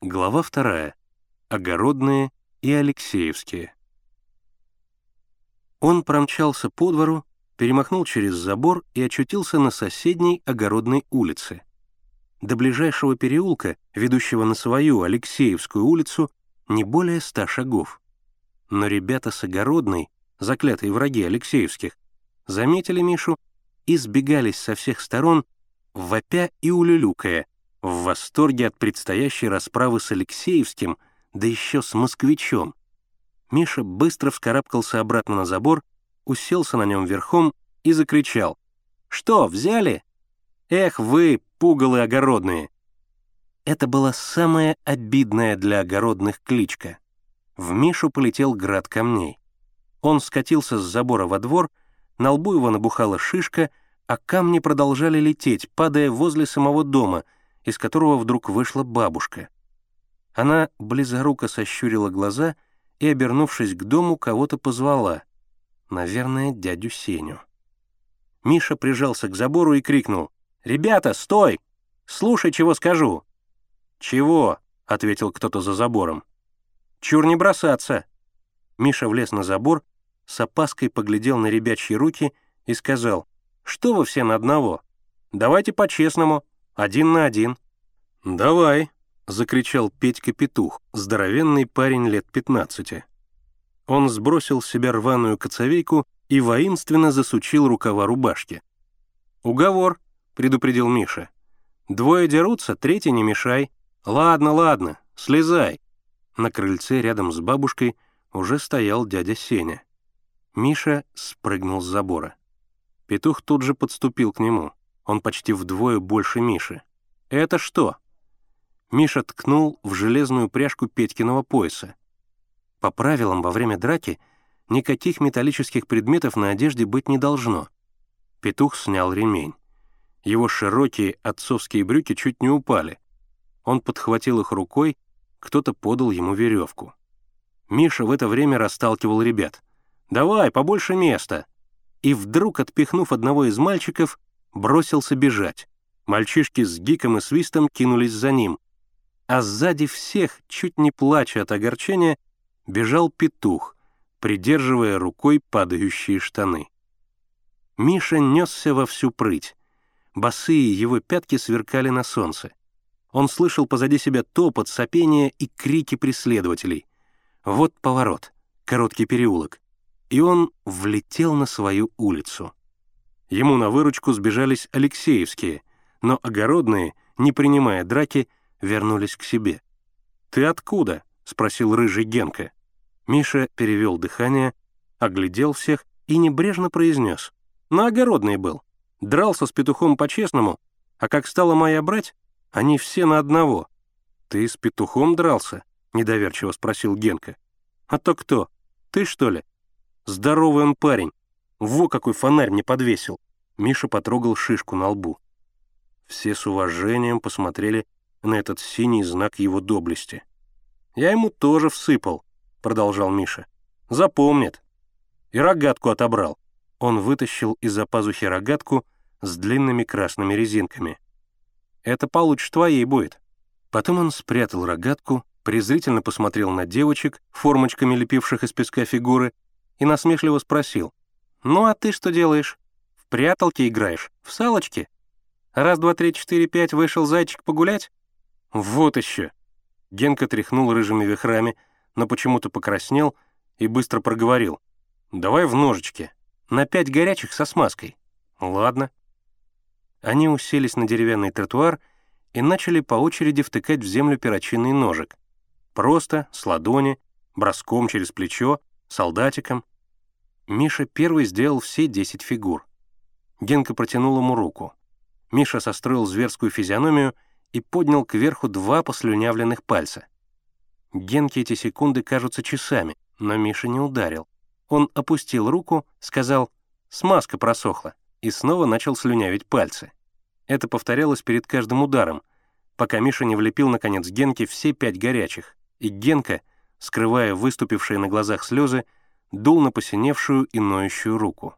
Глава вторая. Огородные и Алексеевские. Он промчался по двору, перемахнул через забор и очутился на соседней огородной улице. До ближайшего переулка, ведущего на свою Алексеевскую улицу, не более ста шагов. Но ребята с огородной, заклятые враги Алексеевских, заметили Мишу и сбегались со всех сторон, вопя и улюлюкая — в восторге от предстоящей расправы с Алексеевским, да еще с москвичом. Миша быстро вскарабкался обратно на забор, уселся на нем верхом и закричал. «Что, взяли? Эх вы, пугалы огородные!» Это была самая обидная для огородных кличка. В Мишу полетел град камней. Он скатился с забора во двор, на лбу его набухала шишка, а камни продолжали лететь, падая возле самого дома — из которого вдруг вышла бабушка. Она близоруко сощурила глаза и, обернувшись к дому, кого-то позвала. Наверное, дядю Сеню. Миша прижался к забору и крикнул. «Ребята, стой! Слушай, чего скажу!» «Чего?» — ответил кто-то за забором. «Чур не бросаться!» Миша влез на забор, с опаской поглядел на ребячьи руки и сказал, «Что вы все на одного? Давайте по-честному, один на один». «Давай», — закричал Петька-петух, здоровенный парень лет 15. Он сбросил с себя рваную коцовейку и воинственно засучил рукава рубашки. «Уговор», — предупредил Миша. «Двое дерутся, третий не мешай. Ладно, ладно, слезай». На крыльце рядом с бабушкой уже стоял дядя Сеня. Миша спрыгнул с забора. Петух тут же подступил к нему. Он почти вдвое больше Миши. «Это что?» Миша ткнул в железную пряжку Петькиного пояса. По правилам, во время драки никаких металлических предметов на одежде быть не должно. Петух снял ремень. Его широкие отцовские брюки чуть не упали. Он подхватил их рукой, кто-то подал ему веревку. Миша в это время расталкивал ребят. «Давай, побольше места!» И вдруг, отпихнув одного из мальчиков, бросился бежать. Мальчишки с гиком и свистом кинулись за ним. А сзади всех, чуть не плача от огорчения, бежал петух, придерживая рукой падающие штаны. Миша несся во всю прыть. Босые его пятки сверкали на солнце. Он слышал позади себя топот, сопение и крики преследователей. Вот поворот, короткий переулок. И он влетел на свою улицу. Ему на выручку сбежались Алексеевские, но огородные, не принимая драки, вернулись к себе. «Ты откуда?» — спросил рыжий Генка. Миша перевел дыхание, оглядел всех и небрежно произнес. «На огородный был. Дрался с петухом по-честному, а как стала моя брать, они все на одного». «Ты с петухом дрался?» — недоверчиво спросил Генка. «А то кто? Ты, что ли?» «Здоровый он парень. Во какой фонарь мне подвесил!» Миша потрогал шишку на лбу. Все с уважением посмотрели на этот синий знак его доблести. «Я ему тоже всыпал», — продолжал Миша. «Запомнит». И рогатку отобрал. Он вытащил из-за пазухи рогатку с длинными красными резинками. «Это получше твоей будет». Потом он спрятал рогатку, презрительно посмотрел на девочек, формочками лепивших из песка фигуры, и насмешливо спросил. «Ну а ты что делаешь? В пряталки играешь? В салочки? Раз, два, три, четыре, пять, вышел зайчик погулять? Вот еще!» Генка тряхнул рыжими вихрами, но почему-то покраснел и быстро проговорил. «Давай в ножички. На пять горячих со смазкой». «Ладно». Они уселись на деревянный тротуар и начали по очереди втыкать в землю перочинный ножик. Просто, с ладони, броском через плечо, солдатиком. Миша первый сделал все десять фигур. Генка протянул ему руку. Миша состроил зверскую физиономию и поднял кверху два послюнявленных пальца. Генке эти секунды кажутся часами, но Миша не ударил. Он опустил руку, сказал «смазка просохла» и снова начал слюнявить пальцы. Это повторялось перед каждым ударом, пока Миша не влепил, наконец, Генке все пять горячих, и Генка, скрывая выступившие на глазах слезы, дул на посиневшую и ноющую руку.